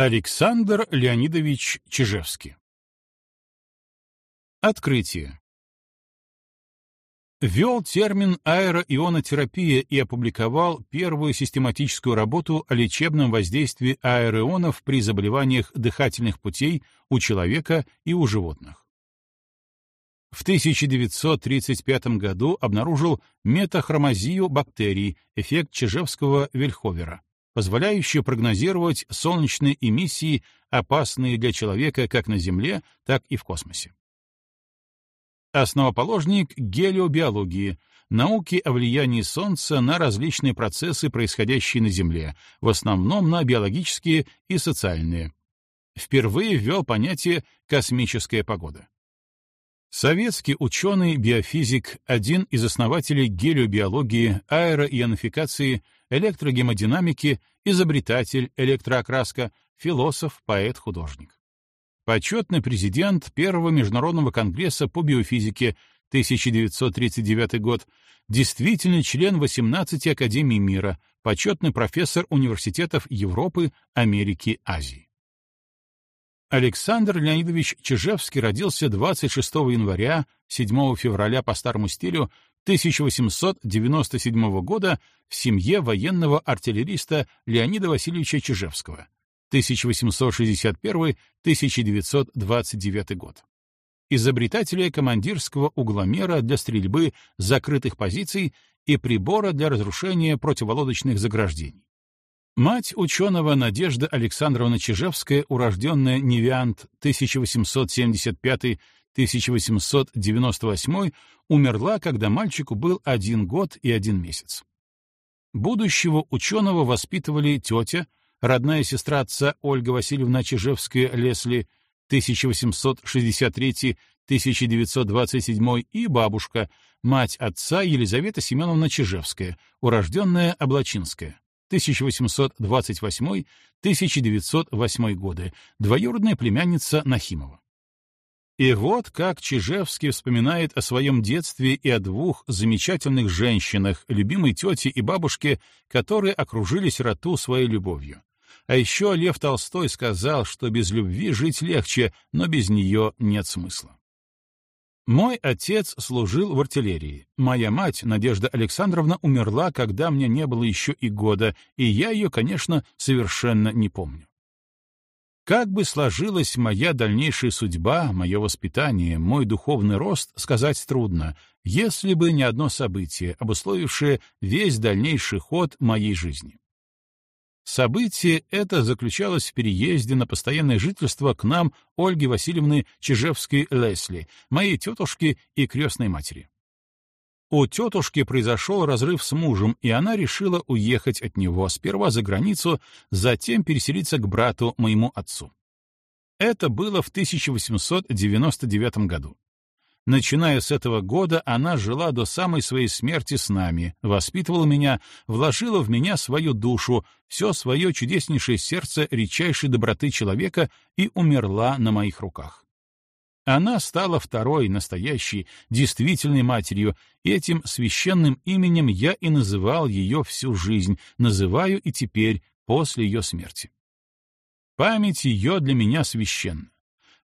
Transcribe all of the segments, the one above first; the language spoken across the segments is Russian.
Александр Леонидович Чижевский. Открытие. Ввел термин аэроионотерапия и опубликовал первую систематическую работу о лечебном воздействии аэроионов при заболеваниях дыхательных путей у человека и у животных. В 1935 году обнаружил метахромазию бактерий, эффект Чижевского-Вельховера позволяющую прогнозировать солнечные эмиссии, опасные для человека как на Земле, так и в космосе. Основоположник гелиобиологии, науки о влиянии Солнца на различные процессы, происходящие на Земле, в основном на биологические и социальные. Впервые ввел понятие «космическая погода». Советский ученый-биофизик, один из основателей гелиобиологии, аэроионификации, электрогемодинамики, изобретатель электроокраска, философ, поэт, художник. Почетный президент Первого международного конгресса по биофизике 1939 год, действительный член 18 Академий мира, почетный профессор университетов Европы, Америки, Азии. Александр Леонидович Чижевский родился 26 января, 7 февраля по старому стилю 1897 года в семье военного артиллериста Леонида Васильевича Чижевского, 1861-1929 год. Изобретателя командирского угломера для стрельбы закрытых позиций и прибора для разрушения противолодочных заграждений. Мать ученого Надежда Александровна Чижевская, урожденная Невиант 1875-1898, умерла, когда мальчику был один год и один месяц. Будущего ученого воспитывали тетя, родная сестра отца Ольга Васильевна Чижевская-Лесли 1863-1927 и бабушка, мать отца Елизавета Семеновна Чижевская, урожденная Облачинская 1828-1908 годы, двоюродная племянница Нахимова. И вот как Чижевский вспоминает о своем детстве и о двух замечательных женщинах, любимой тете и бабушке, которые окружили сироту своей любовью. А еще Лев Толстой сказал, что без любви жить легче, но без нее нет смысла. Мой отец служил в артиллерии. Моя мать, Надежда Александровна, умерла, когда мне не было еще и года, и я ее, конечно, совершенно не помню. Как бы сложилась моя дальнейшая судьба, мое воспитание, мой духовный рост, сказать трудно, если бы не одно событие, обусловившее весь дальнейший ход моей жизни. Событие это заключалось в переезде на постоянное жительство к нам Ольги Васильевны Чижевской-Лесли, моей тетушки и крестной матери. У тетушки произошел разрыв с мужем, и она решила уехать от него сперва за границу, затем переселиться к брату, моему отцу. Это было в 1899 году. Начиная с этого года она жила до самой своей смерти с нами, воспитывала меня, вложила в меня свою душу, все свое чудеснейшее сердце редчайшей доброты человека и умерла на моих руках. Она стала второй, настоящей, действительной матерью, и этим священным именем я и называл ее всю жизнь, называю и теперь, после ее смерти. Память ее для меня священна.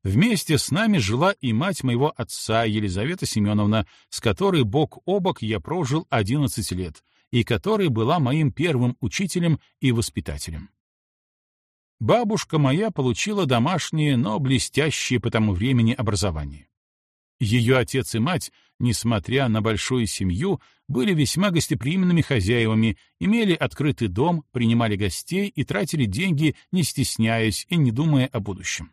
Вместе с нами жила и мать моего отца, Елизавета Семеновна, с которой бок о бок я прожил 11 лет, и которая была моим первым учителем и воспитателем. Бабушка моя получила домашнее, но блестящее по тому времени образование. Ее отец и мать, несмотря на большую семью, были весьма гостеприимными хозяевами, имели открытый дом, принимали гостей и тратили деньги, не стесняясь и не думая о будущем.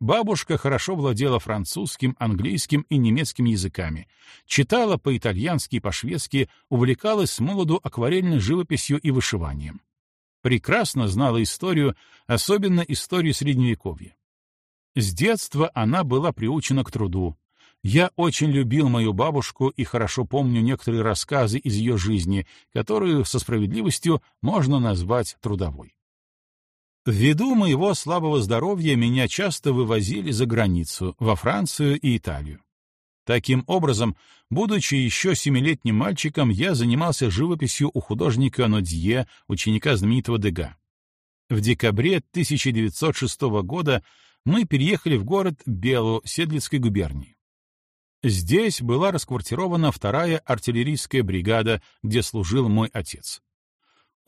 Бабушка хорошо владела французским, английским и немецким языками, читала по-итальянски и по-шведски, увлекалась с молоду акварельной живописью и вышиванием. Прекрасно знала историю, особенно историю Средневековья. С детства она была приучена к труду. Я очень любил мою бабушку и хорошо помню некоторые рассказы из ее жизни, которую со справедливостью можно назвать трудовой. Ввиду моего слабого здоровья меня часто вывозили за границу, во Францию и Италию. Таким образом, будучи еще семилетним мальчиком, я занимался живописью у художника Нодье, ученика знаменитого Дега. В декабре 1906 года мы переехали в город Белу Седлицкой губернии. Здесь была расквартирована вторая артиллерийская бригада, где служил мой отец.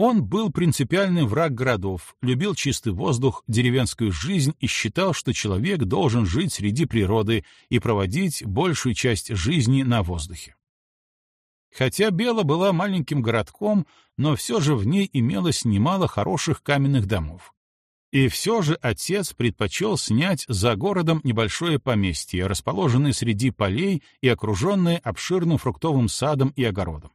Он был принципиальный враг городов, любил чистый воздух, деревенскую жизнь и считал, что человек должен жить среди природы и проводить большую часть жизни на воздухе. Хотя Бела была маленьким городком, но все же в ней имелось немало хороших каменных домов. И все же отец предпочел снять за городом небольшое поместье, расположенное среди полей и окруженное обширным фруктовым садом и огородом.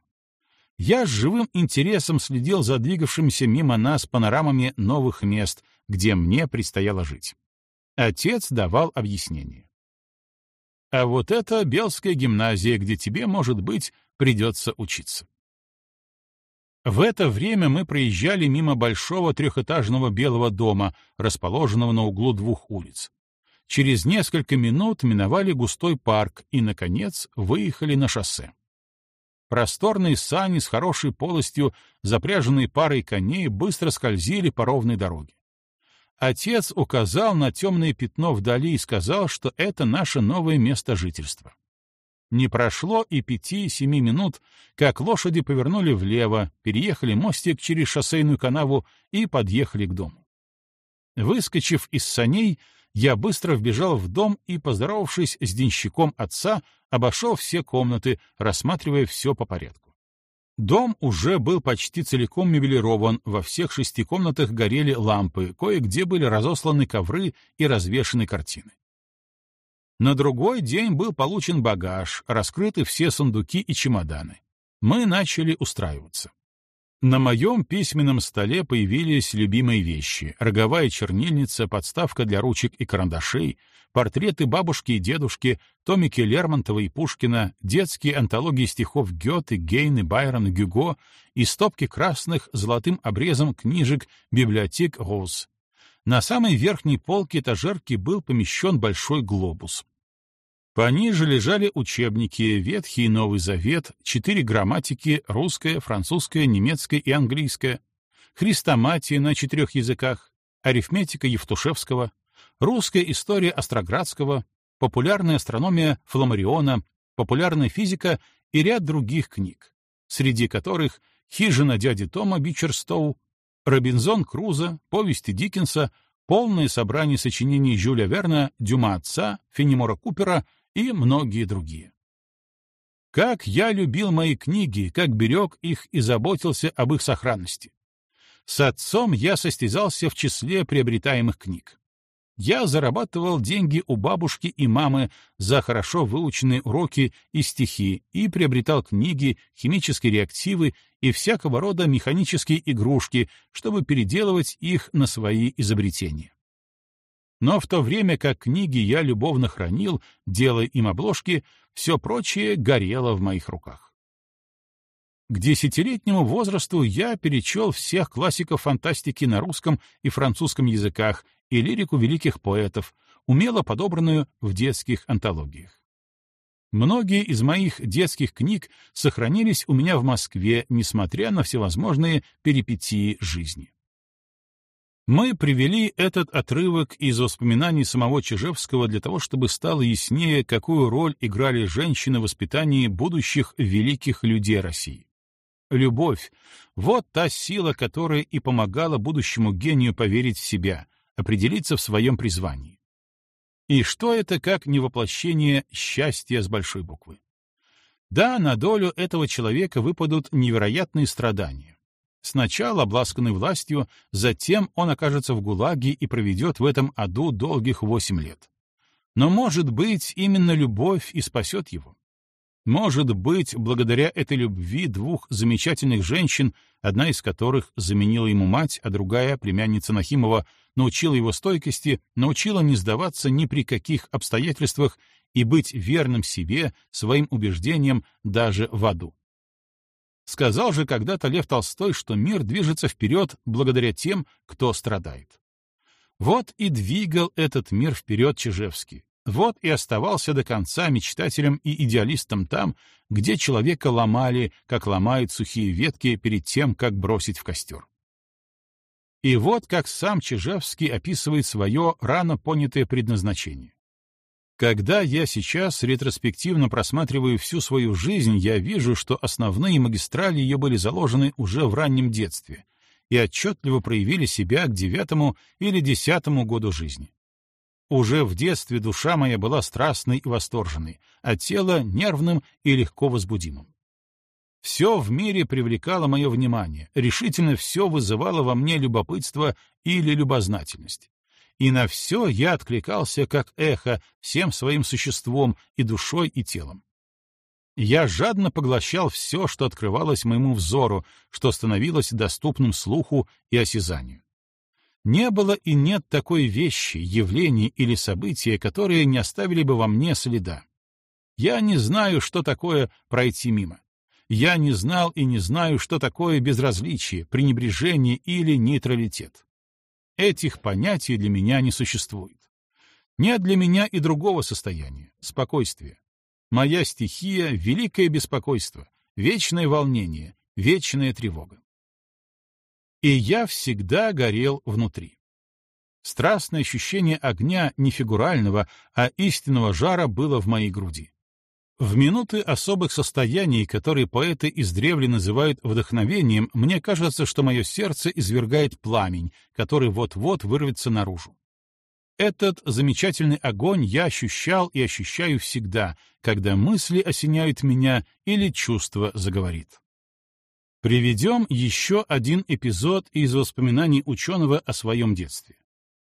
Я с живым интересом следил за двигавшимися мимо нас панорамами новых мест, где мне предстояло жить. Отец давал объяснение. А вот это Белская гимназия, где тебе, может быть, придется учиться. В это время мы проезжали мимо большого трехэтажного белого дома, расположенного на углу двух улиц. Через несколько минут миновали густой парк и, наконец, выехали на шоссе. Просторные сани с хорошей полостью, запряженные парой коней, быстро скользили по ровной дороге. Отец указал на темное пятно вдали и сказал, что это наше новое место жительства. Не прошло и пяти-семи минут, как лошади повернули влево, переехали мостик через шоссейную канаву и подъехали к дому. Выскочив из саней, я быстро вбежал в дом и, поздоровавшись с денщиком отца, обошел все комнаты, рассматривая все по порядку. Дом уже был почти целиком мебелирован, во всех шести комнатах горели лампы, кое-где были разосланы ковры и развешаны картины. На другой день был получен багаж, раскрыты все сундуки и чемоданы. Мы начали устраиваться. На моем письменном столе появились любимые вещи — роговая чернильница, подставка для ручек и карандашей, портреты бабушки и дедушки, томики Лермонтова и Пушкина, детские антологии стихов Гёте, Гейны, Байрона, Гюго и стопки красных золотым обрезом книжек библиотек Роуз. На самой верхней полке этажерки был помещен большой глобус. Пониже лежали учебники «Ветхий и Новый Завет», четыре грамматики — русская, французская, немецкая и английская, хрестоматия на четырех языках, арифметика Евтушевского, русская история Остроградского, популярная астрономия Фламариона, популярная физика и ряд других книг, среди которых «Хижина дяди Тома» Бичерстоу, Робинзон Крузо, повести Диккенса, полное собрание сочинений Жюля Верна, Дюма отца, Фенемора Купера и многие другие. Как я любил мои книги, как берег их и заботился об их сохранности. С отцом я состязался в числе приобретаемых книг. Я зарабатывал деньги у бабушки и мамы за хорошо выученные уроки и стихи и приобретал книги, химические реактивы и всякого рода механические игрушки, чтобы переделывать их на свои изобретения. Но в то время как книги я любовно хранил, делая им обложки, все прочее горело в моих руках. К десятилетнему возрасту я перечел всех классиков фантастики на русском и французском языках и лирику великих поэтов, умело подобранную в детских антологиях. Многие из моих детских книг сохранились у меня в Москве, несмотря на всевозможные перипетии жизни. Мы привели этот отрывок из воспоминаний самого Чижевского для того, чтобы стало яснее, какую роль играли женщины в воспитании будущих великих людей России. Любовь — вот та сила, которая и помогала будущему гению поверить в себя, определиться в своем призвании. И что это как не воплощение счастья с большой буквы? Да, на долю этого человека выпадут невероятные страдания. Сначала обласканный властью, затем он окажется в ГУЛАГе и проведет в этом аду долгих восемь лет. Но, может быть, именно любовь и спасет его. Может быть, благодаря этой любви двух замечательных женщин, одна из которых заменила ему мать, а другая, племянница Нахимова, научила его стойкости, научила не сдаваться ни при каких обстоятельствах и быть верным себе, своим убеждениям даже в аду. Сказал же когда-то Лев Толстой, что мир движется вперед благодаря тем, кто страдает. Вот и двигал этот мир вперед Чижевский. Вот и оставался до конца мечтателем и идеалистом там, где человека ломали, как ломают сухие ветки перед тем, как бросить в костер. И вот как сам Чижевский описывает свое рано понятое предназначение. Когда я сейчас ретроспективно просматриваю всю свою жизнь, я вижу, что основные магистрали ее были заложены уже в раннем детстве и отчетливо проявили себя к девятому или десятому году жизни. Уже в детстве душа моя была страстной и восторженной, а тело — нервным и легко возбудимым. Все в мире привлекало мое внимание, решительно все вызывало во мне любопытство или любознательность и на все я откликался как эхо всем своим существом и душой, и телом. Я жадно поглощал все, что открывалось моему взору, что становилось доступным слуху и осязанию. Не было и нет такой вещи, явления или события, которые не оставили бы во мне следа. Я не знаю, что такое пройти мимо. Я не знал и не знаю, что такое безразличие, пренебрежение или нейтралитет. Этих понятий для меня не существует. Нет для меня и другого состояния — спокойствия. Моя стихия — великое беспокойство, вечное волнение, вечная тревога. И я всегда горел внутри. Страстное ощущение огня не фигурального, а истинного жара было в моей груди. В минуты особых состояний, которые поэты издревле называют вдохновением, мне кажется, что мое сердце извергает пламень, который вот-вот вырвется наружу. Этот замечательный огонь я ощущал и ощущаю всегда, когда мысли осеняют меня или чувство заговорит. Приведем еще один эпизод из воспоминаний ученого о своем детстве.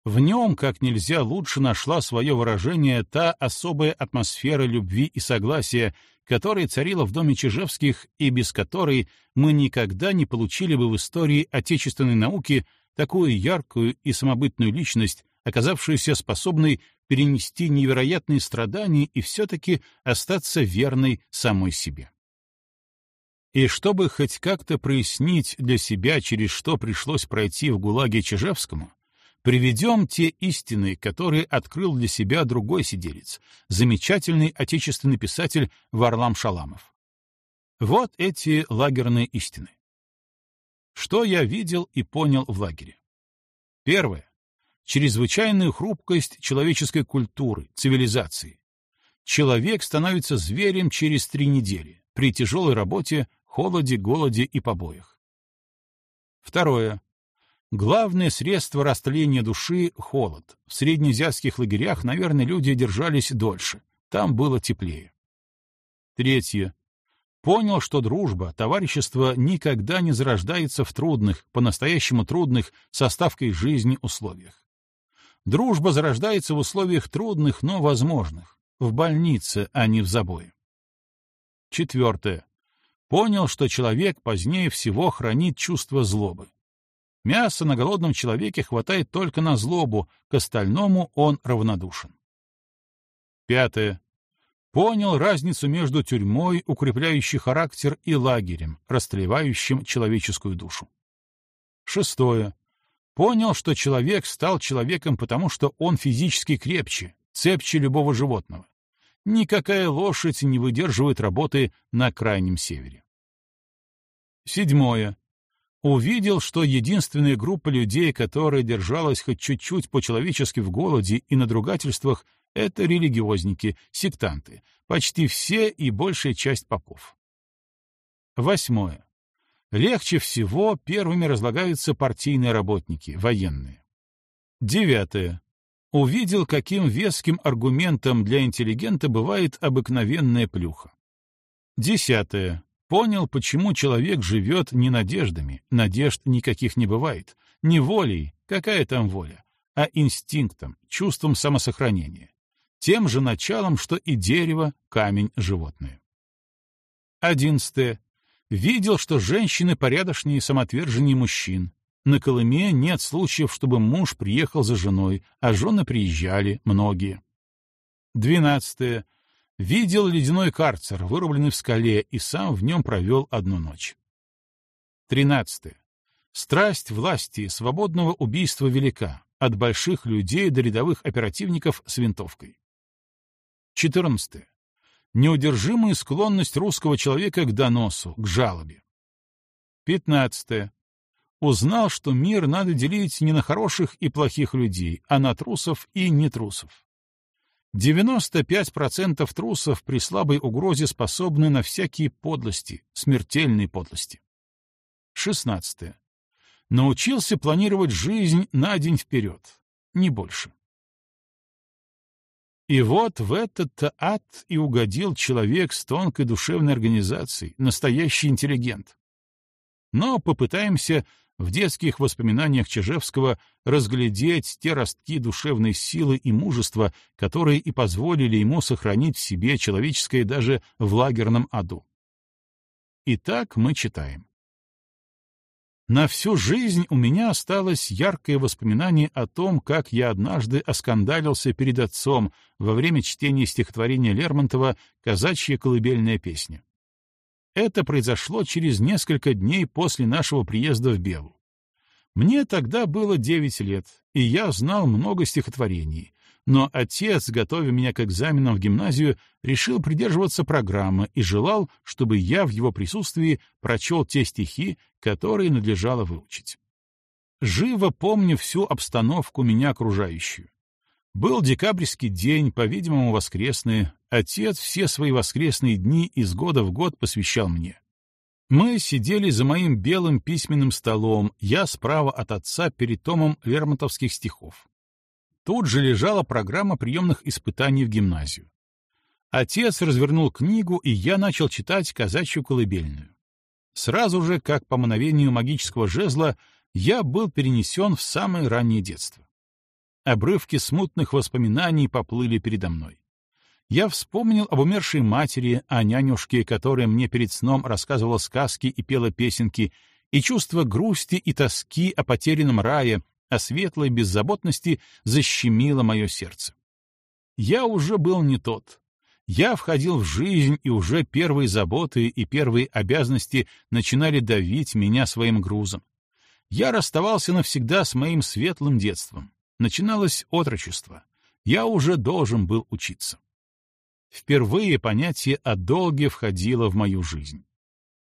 В нем как нельзя лучше нашла свое выражение та особая атмосфера любви и согласия, которая царила в доме Чижевских и без которой мы никогда не получили бы в истории отечественной науки такую яркую и самобытную личность, оказавшуюся способной перенести невероятные страдания и все-таки остаться верной самой себе. И чтобы хоть как-то прояснить для себя, через что пришлось пройти в ГУЛАГе Чижевскому, Приведем те истины, которые открыл для себя другой сиделец, замечательный отечественный писатель Варлам Шаламов. Вот эти лагерные истины. Что я видел и понял в лагере? Первое. Чрезвычайную хрупкость человеческой культуры, цивилизации. Человек становится зверем через три недели, при тяжелой работе, холоде, голоде и побоях. Второе. Главное средство растления души — холод. В среднеазиатских лагерях, наверное, люди держались дольше. Там было теплее. Третье. Понял, что дружба, товарищество никогда не зарождается в трудных, по-настоящему трудных, составкой жизни условиях. Дружба зарождается в условиях трудных, но возможных. В больнице, а не в забое. Четвертое. Понял, что человек позднее всего хранит чувство злобы. Мяса на голодном человеке хватает только на злобу, к остальному он равнодушен. Пятое. Понял разницу между тюрьмой, укрепляющей характер, и лагерем, растлевающим человеческую душу. Шестое. Понял, что человек стал человеком, потому что он физически крепче, цепче любого животного. Никакая лошадь не выдерживает работы на Крайнем Севере. Седьмое увидел, что единственная группа людей, которая держалась хоть чуть-чуть по-человечески в голоде и надругательствах, это религиозники, сектанты, почти все и большая часть попов. Восьмое. Легче всего первыми разлагаются партийные работники, военные. Девятое. Увидел, каким веским аргументом для интеллигента бывает обыкновенная плюха. Десятое. Понял, почему человек живет не надеждами, надежд никаких не бывает, не волей, какая там воля, а инстинктом, чувством самосохранения, тем же началом, что и дерево, камень, животное. Одиннадцатое. Видел, что женщины порядочнее и самоотверженнее мужчин. На Колыме нет случаев, чтобы муж приехал за женой, а жены приезжали, многие. Двенадцатое Видел ледяной карцер, вырубленный в скале, и сам в нем провел одну ночь. Тринадцатое. Страсть власти свободного убийства велика, от больших людей до рядовых оперативников с винтовкой. Четырнадцатое. Неудержимая склонность русского человека к доносу, к жалобе. Пятнадцатое. узнал, что мир надо делить не на хороших и плохих людей, а на трусов и нетрусов. 95% трусов при слабой угрозе способны на всякие подлости, смертельные подлости. 16. Научился планировать жизнь на день вперед, не больше. И вот в этот ад и угодил человек с тонкой душевной организацией, настоящий интеллигент. Но попытаемся в детских воспоминаниях Чижевского разглядеть те ростки душевной силы и мужества, которые и позволили ему сохранить в себе человеческое даже в лагерном аду. Итак, мы читаем. На всю жизнь у меня осталось яркое воспоминание о том, как я однажды оскандалился перед отцом во время чтения стихотворения Лермонтова «Казачья колыбельная песня». Это произошло через несколько дней после нашего приезда в Белу. Мне тогда было девять лет, и я знал много стихотворений, но отец, готовя меня к экзаменам в гимназию, решил придерживаться программы и желал, чтобы я в его присутствии прочел те стихи, которые надлежало выучить. Живо помню всю обстановку меня окружающую. Был декабрьский день, по-видимому, воскресный. Отец все свои воскресные дни из года в год посвящал мне. Мы сидели за моим белым письменным столом, я справа от отца перед томом лермонтовских стихов. Тут же лежала программа приемных испытаний в гимназию. Отец развернул книгу, и я начал читать казачью колыбельную. Сразу же, как по мановению магического жезла, я был перенесен в самое раннее детство. Обрывки смутных воспоминаний поплыли передо мной. Я вспомнил об умершей матери, о нянюшке, которая мне перед сном рассказывала сказки и пела песенки, и чувство грусти и тоски о потерянном рае, о светлой беззаботности защемило мое сердце. Я уже был не тот. Я входил в жизнь, и уже первые заботы и первые обязанности начинали давить меня своим грузом. Я расставался навсегда с моим светлым детством. Начиналось отрочество. Я уже должен был учиться. Впервые понятие о долге входило в мою жизнь.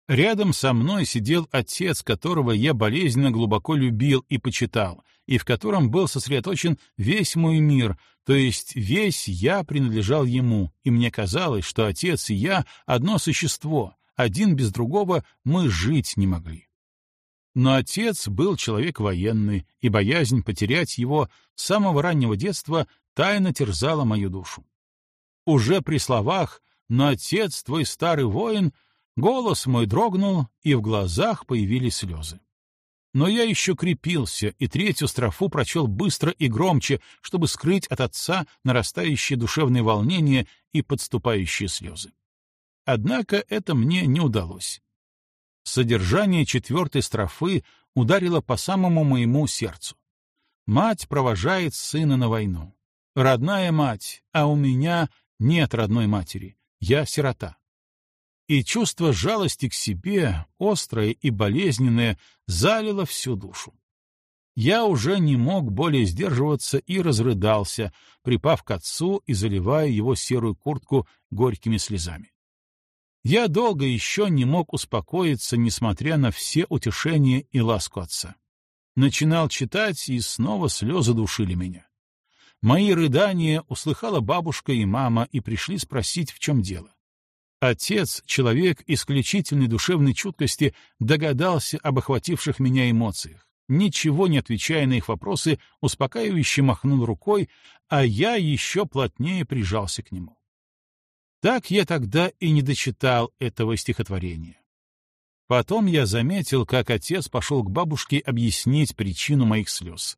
Рядом со мной сидел отец, которого я болезненно глубоко любил и почитал, и в котором был сосредоточен весь мой мир, то есть весь я принадлежал ему, и мне казалось, что отец и я — одно существо, один без другого мы жить не могли. Но отец был человек военный, и боязнь потерять его с самого раннего детства тайно терзала мою душу. Уже при словах «но отец твой старый воин» голос мой дрогнул, и в глазах появились слезы. Но я еще крепился, и третью строфу прочел быстро и громче, чтобы скрыть от отца нарастающее душевное волнение и подступающие слезы. Однако это мне не удалось. Содержание четвертой строфы ударило по самому моему сердцу. Мать провожает сына на войну. Родная мать, а у меня нет родной матери. Я сирота. И чувство жалости к себе, острое и болезненное, залило всю душу. Я уже не мог более сдерживаться и разрыдался, припав к отцу и заливая его серую куртку горькими слезами. Я долго еще не мог успокоиться, несмотря на все утешения и ласку отца. Начинал читать, и снова слезы душили меня. Мои рыдания услыхала бабушка и мама и пришли спросить, в чем дело. Отец, человек исключительной душевной чуткости, догадался об охвативших меня эмоциях. Ничего не отвечая на их вопросы, успокаивающе махнул рукой, а я еще плотнее прижался к нему. Так я тогда и не дочитал этого стихотворения. Потом я заметил, как отец пошел к бабушке объяснить причину моих слез.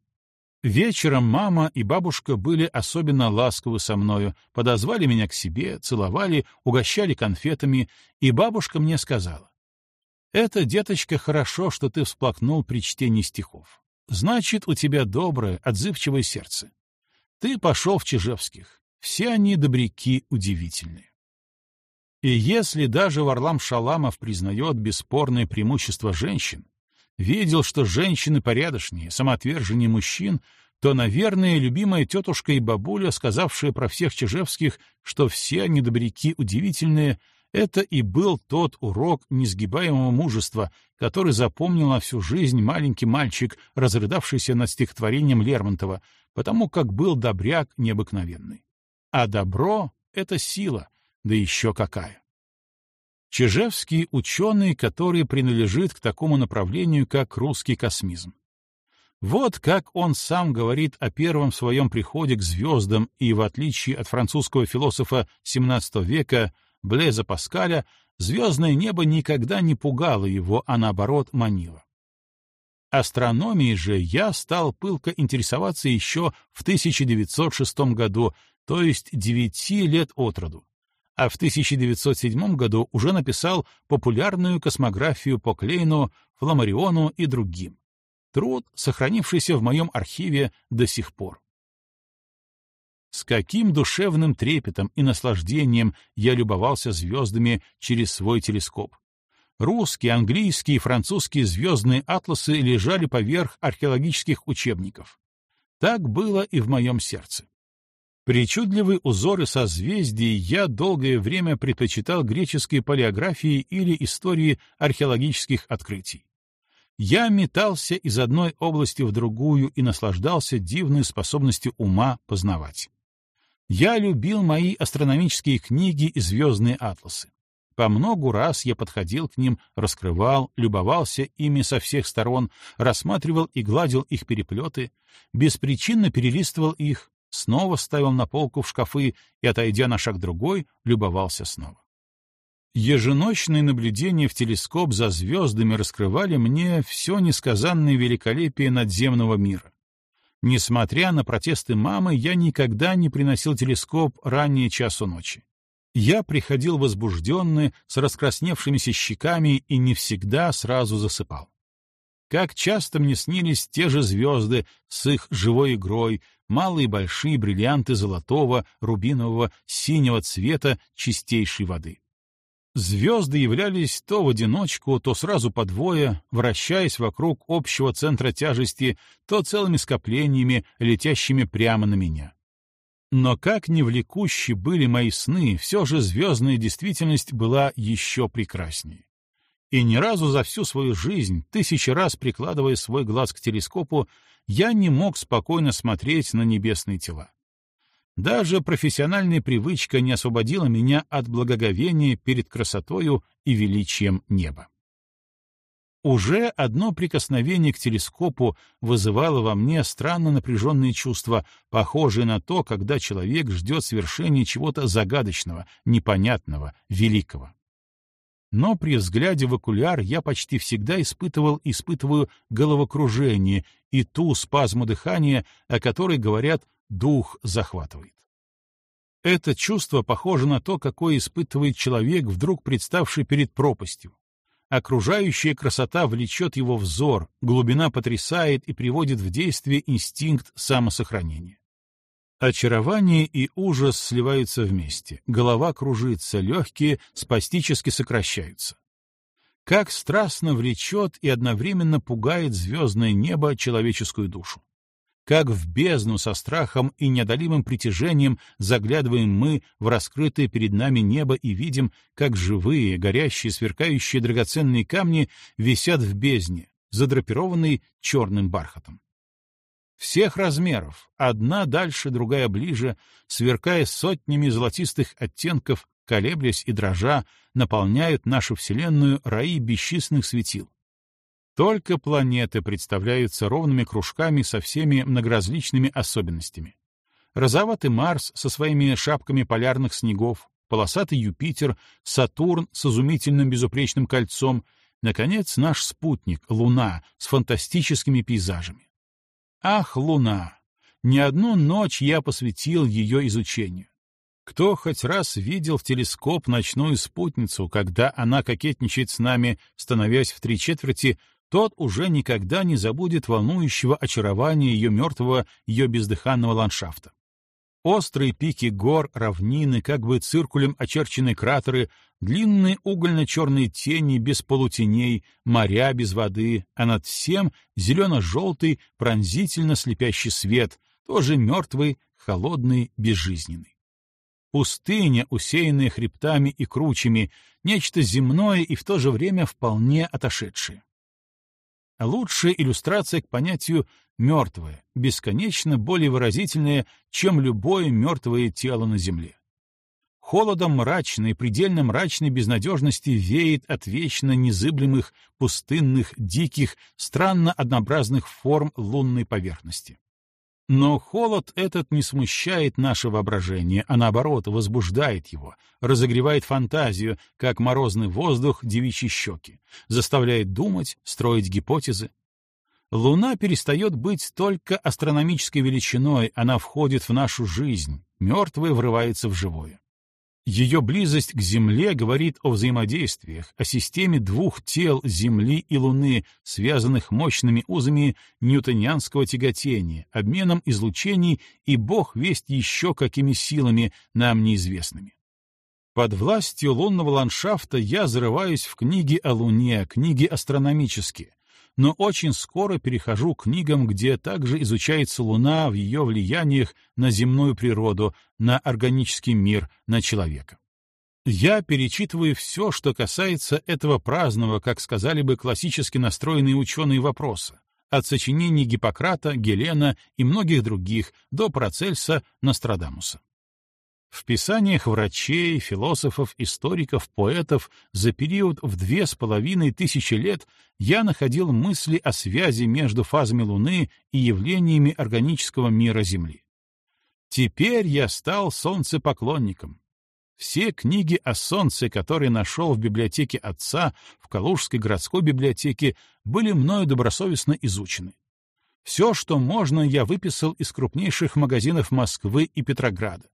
Вечером мама и бабушка были особенно ласковы со мною, подозвали меня к себе, целовали, угощали конфетами, и бабушка мне сказала, «Это, деточка, хорошо, что ты всплакнул при чтении стихов. Значит, у тебя доброе, отзывчивое сердце. Ты пошел в Чижевских. Все они добряки удивительные. И если даже Варлам Шаламов признает бесспорное преимущество женщин, видел, что женщины порядочнее, самоотверженнее мужчин, то, наверное, любимая тетушка и бабуля, сказавшая про всех чижевских, что все они добряки удивительные, Это и был тот урок несгибаемого мужества, который запомнил на всю жизнь маленький мальчик, разрыдавшийся над стихотворением Лермонтова, потому как был добряк необыкновенный. А добро — это сила, да еще какая. Чижевский — ученый, который принадлежит к такому направлению, как русский космизм. Вот как он сам говорит о первом своем приходе к звездам и, в отличие от французского философа XVII века, Блеза Паскаля, звездное небо никогда не пугало его, а наоборот манило. Астрономией же я стал пылко интересоваться еще в 1906 году, то есть девяти лет от роду, а в 1907 году уже написал популярную космографию по Клейну, Фламариону и другим. Труд, сохранившийся в моем архиве до сих пор. С каким душевным трепетом и наслаждением я любовался звездами через свой телескоп. Русские, английские и французские звездные атласы лежали поверх археологических учебников. Так было и в моем сердце. Причудливые узоры созвездий я долгое время предпочитал греческой палеографии или истории археологических открытий. Я метался из одной области в другую и наслаждался дивной способностью ума познавать. Я любил мои астрономические книги и звездные атласы. По многу раз я подходил к ним, раскрывал, любовался ими со всех сторон, рассматривал и гладил их переплеты, беспричинно перелистывал их, снова ставил на полку в шкафы и, отойдя на шаг другой, любовался снова. Еженочные наблюдения в телескоп за звездами раскрывали мне все несказанное великолепие надземного мира. Несмотря на протесты мамы, я никогда не приносил телескоп ранее часу ночи. Я приходил возбужденный, с раскрасневшимися щеками и не всегда сразу засыпал. Как часто мне снились те же звезды с их живой игрой, малые и большие бриллианты золотого, рубинового, синего цвета чистейшей воды. Звезды являлись то в одиночку, то сразу по двое, вращаясь вокруг общего центра тяжести, то целыми скоплениями, летящими прямо на меня. Но как ни влекущи были мои сны, все же звездная действительность была еще прекраснее. И ни разу за всю свою жизнь, тысячи раз прикладывая свой глаз к телескопу, я не мог спокойно смотреть на небесные тела. Даже профессиональная привычка не освободила меня от благоговения перед красотою и величием неба. Уже одно прикосновение к телескопу вызывало во мне странно напряженные чувства, похожие на то, когда человек ждет свершения чего-то загадочного, непонятного, великого. Но при взгляде в окуляр я почти всегда испытывал испытываю головокружение и ту спазму дыхания, о которой говорят дух захватывает. Это чувство похоже на то, какое испытывает человек, вдруг представший перед пропастью. Окружающая красота влечет его взор, глубина потрясает и приводит в действие инстинкт самосохранения. Очарование и ужас сливаются вместе, голова кружится, легкие спастически сокращаются. Как страстно влечет и одновременно пугает звездное небо человеческую душу как в бездну со страхом и неодолимым притяжением заглядываем мы в раскрытое перед нами небо и видим, как живые, горящие, сверкающие драгоценные камни висят в бездне, задрапированные черным бархатом. Всех размеров, одна дальше, другая ближе, сверкая сотнями золотистых оттенков, колеблясь и дрожа, наполняют нашу Вселенную раи бесчисленных светил. Только планеты представляются ровными кружками со всеми многоразличными особенностями. Розоватый Марс со своими шапками полярных снегов, полосатый Юпитер, Сатурн с изумительным безупречным кольцом, наконец, наш спутник, Луна, с фантастическими пейзажами. Ах, Луна! Не одну ночь я посвятил ее изучению. Кто хоть раз видел в телескоп ночную спутницу, когда она кокетничает с нами, становясь в три четверти тот уже никогда не забудет волнующего очарования ее мертвого, ее бездыханного ландшафта. Острые пики гор, равнины, как бы циркулем очерченные кратеры, длинные угольно-черные тени без полутеней, моря без воды, а над всем зелено-желтый, пронзительно слепящий свет, тоже мертвый, холодный, безжизненный. Пустыня, усеянная хребтами и кручами, нечто земное и в то же время вполне отошедшее. Лучшая иллюстрация к понятию «мертвое», бесконечно более выразительное, чем любое мертвое тело на земле. Холодом мрачной, предельно мрачной безнадежности веет от вечно незыблемых, пустынных, диких, странно однообразных форм лунной поверхности. Но холод этот не смущает наше воображение, а наоборот возбуждает его, разогревает фантазию, как морозный воздух девичьи щеки, заставляет думать, строить гипотезы. Луна перестает быть только астрономической величиной, она входит в нашу жизнь, мертвое врывается в живое. Ее близость к Земле говорит о взаимодействиях, о системе двух тел Земли и Луны, связанных мощными узами ньютонианского тяготения, обменом излучений и бог весть еще какими силами нам неизвестными. Под властью лунного ландшафта я зарываюсь в книги о Луне, книги астрономические, но очень скоро перехожу к книгам, где также изучается Луна в ее влияниях на земную природу, на органический мир, на человека. Я перечитываю все, что касается этого праздного, как сказали бы классически настроенные ученые вопроса, от сочинений Гиппократа, Гелена и многих других до Парацельса, Нострадамуса. В писаниях врачей, философов, историков, поэтов за период в две с половиной тысячи лет я находил мысли о связи между фазами Луны и явлениями органического мира Земли. Теперь я стал солнцепоклонником. Все книги о Солнце, которые нашел в библиотеке отца, в Калужской городской библиотеке, были мною добросовестно изучены. Все, что можно, я выписал из крупнейших магазинов Москвы и Петрограда.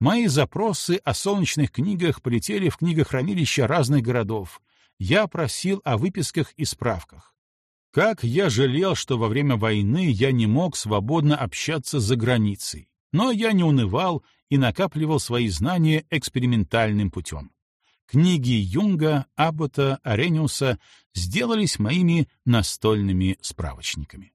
Мои запросы о солнечных книгах полетели в книгохранилища разных городов. Я просил о выписках и справках. Как я жалел, что во время войны я не мог свободно общаться за границей. Но я не унывал и накапливал свои знания экспериментальным путем. Книги Юнга, Аббота, Арениуса сделались моими настольными справочниками.